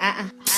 哎哎